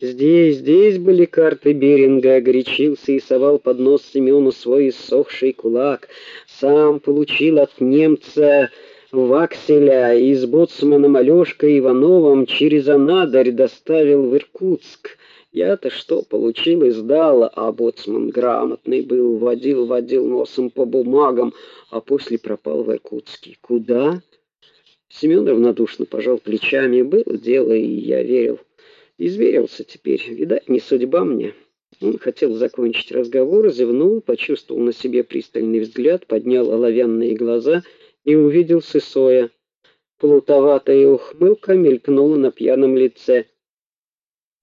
Здесь, здесь были карты Беринга, горячился и совал под нос Семену свой иссохший кулак. Сам получил от немца Вакселя и с боцманом Алёшкой Ивановым через Анадырь доставил в Иркутск. Я-то что получил и сдал, а боцман грамотный был, водил, водил носом по бумагам, а после пропал в Иркутске. Куда? Семен равнодушно пожал плечами. Было дело, и я верил. Изверился теперь. Видать, не судьба мне. Он хотел закончить разговор, зевнул, почувствовал на себе пристальный взгляд, поднял оловянные глаза — и увидел Сысоя. Плутоватая ухмылка мелькнула на пьяном лице.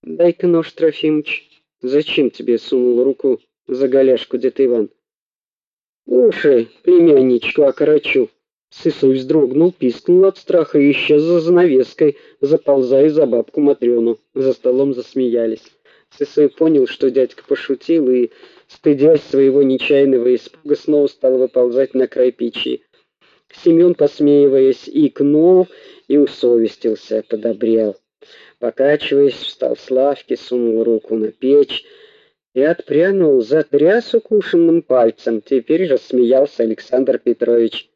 «Дай-ка нож, Трофимыч. Зачем тебе сунул руку за голяшку дед Иван?» «Уши, племянничку окорочу». Сысой вздрогнул, пискнул от страха и исчез за занавеской, заползая за бабку Матрёну. За столом засмеялись. Сысой понял, что дядька пошутил, и, стыдясь своего нечаянного испуга, снова стал выползать на край печи. Семен, посмеиваясь, икнул и усовестился, подобрел. Покачиваясь, встал с лавки, сунул руку на печь и отпрянул, затряс укушенным пальцем. Теперь же смеялся Александр Петрович.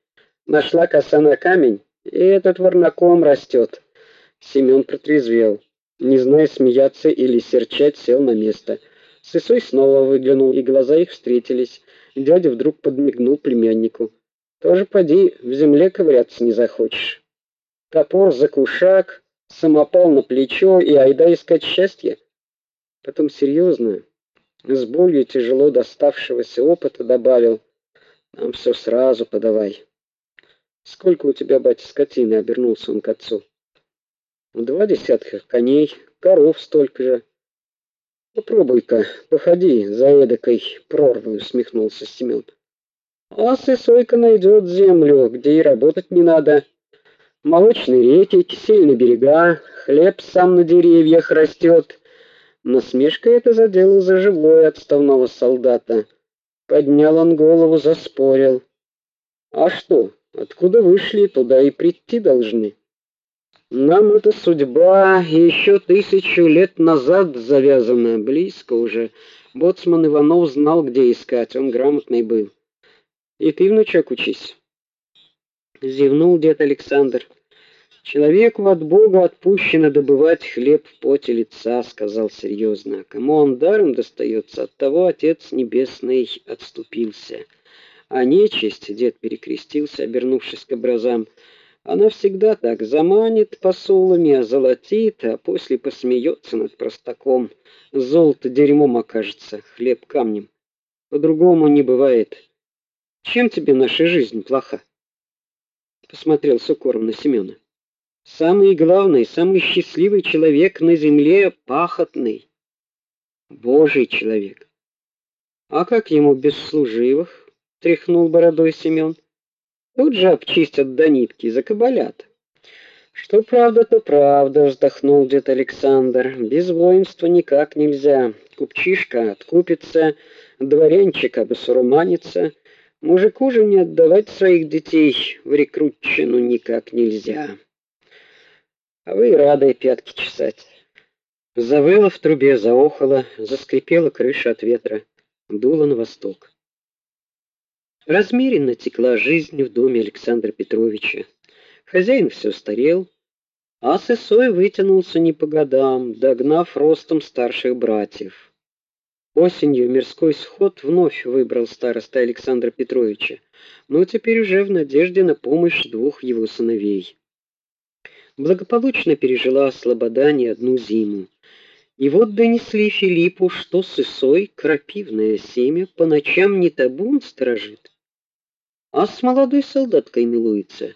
Нашла коса на камень, и этот ворнаком растет. Семен протрезвел. Не зная, смеяться или серчать, сел на место. Сысой снова выглянул, и глаза их встретились. Дядя вдруг подмигнул племяннику. Тоже поди, в земле ковыряться не захочешь. Топор за кушак, самопал на плечо и айда искать счастье. Потом серьезно, с болью тяжело доставшегося опыта добавил: "Нам все сразу подавай". Сколько у тебя, батя, скотины, обернулся он к отцу. Два десятка коней, коров столько же. Попробуй-ка, походи за эдакой прорвой, усмехнулся Семен. А сысойка найдет землю, где и работать не надо. Молочные реки, кисельные берега, хлеб сам на деревьях растет. Насмешка это задела за живое отставного солдата. Поднял он голову, заспорил. А что? Откуда вышли, туда и прийти должны. Нам эта судьба еще тысячу лет назад завязана, близко уже. Боцман Иванов знал, где искать, он грамотный был. И ты, внучок, учись. Зевнул дед Александр. Человеку от Бога отпущено добывать хлеб в поте лица, сказал серьезно. Кому он даром достается, от того Отец Небесный отступился. А нечисть, дед перекрестился, обернувшись к образам, она всегда так заманит посулами, озолотит, а после посмеется над простаком. Золото дерьмом окажется, хлеб камнем. По-другому не бывает. Чем тебе наша жизнь плоха? Посмотрел с укором на Семена. Самый главный, самый счастливый человек на земле пахотный. Божий человек. А как ему без служивых? Тряхнул бородой Семен. Тут же обчистят до нитки, закабалят. Что правда, то правда, вздохнул дед Александр. Без воинства никак нельзя. Купчишка откупится, дворянчик обосуроманится, Мужику же не отдавать своих детей в рекрутчину никак нельзя. А вы рады пятки чесать. Завыло в трубе, заохало, заскрипела крыша от ветра, дуло на восток. Размеренно текла жизнь в доме Александра Петровича. Хозяин все старел, а Сысой вытянулся не по годам, догнав ростом старших братьев. Осенью мирской сход вновь выбрал староста Александра Петровича, но теперь уже в надежде на помощь двух его сыновей. Благополучно пережила Слобода не одну зиму. И вот донесли Филиппу, что сысой крапивное семя по ночам не табун сторожит, а с молодой солдаткой милуется.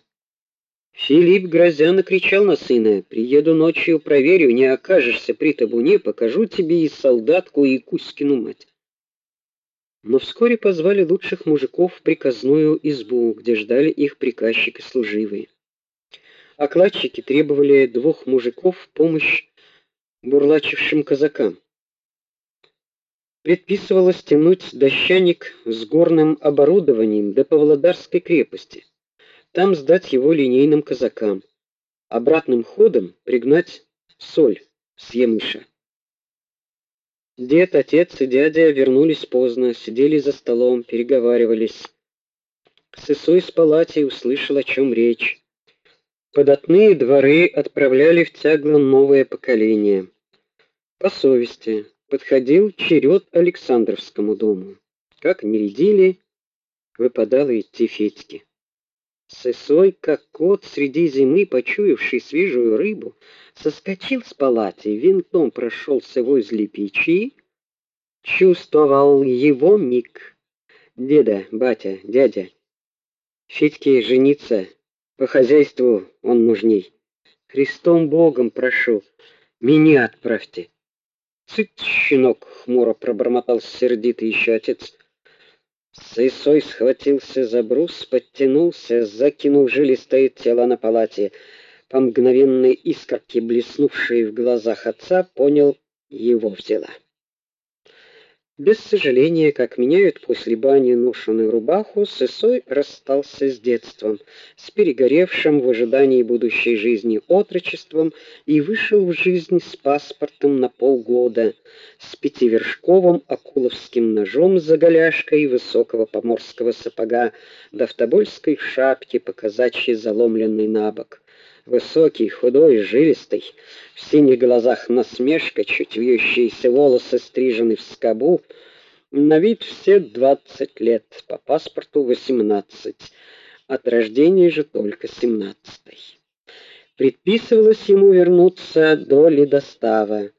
Филипп грозя кричал на сына: "Приеду ночью, проверю, не окажешься при табуне, покажу тебе и солдатку, и Кузькину мать". Но вскоре позвали лучших мужиков в приказную избу, где ждали их приказчик и служивые. Окладчики требовали двух мужиков в помощь бурлачившим казакам. Предписывалось тянуть дощаник с горным оборудованием до Павлодарской крепости там сдать его линейным казакам, обратным ходом пригнать соль с Емыша. Дед, отец и дядя вернулись поздно, сидели за столом, переговаривались. Сысой с палати услышал, о чем речь. Податные дворы отправляли в тягло новое поколение. По совести подходил черед Александровскому дому. Как не рядили, выпадало идти Федьке. Сысой, как кот среди зимы, почуявший свежую рыбу, соскочил с палати, винтом прошелся возле печи, чувствовал его миг. Деда, батя, дядя, Федьке жениться, по хозяйству он нужней. Христом Богом прошу, меня отправьте. Цыц, щенок, хмуро пробормотал сердитый еще отец. Сысой схватился за брус, подтянулся, закинул жилистое тело на палате. По мгновенной искорке, блеснувшей в глазах отца, понял его взяла. Без сожаления, как меняют после бани ношеную рубаху, Сысой расстался с детством, с перегоревшим в ожидании будущей жизни отрочеством и вышел в жизнь с паспортом на полгода, с пятивершковым акуловским ножом за голяшкой высокого поморского сапога, да в тобольской шапке, показачьи заломленной набок. Высокий, худой, жилистый, в синих глазах насмешка, чуть вьющиеся волосы стрижены в скобу, на вид все двадцать лет, по паспорту восемнадцать, от рождения же только семнадцатый. Предписывалось ему вернуться до ледостава.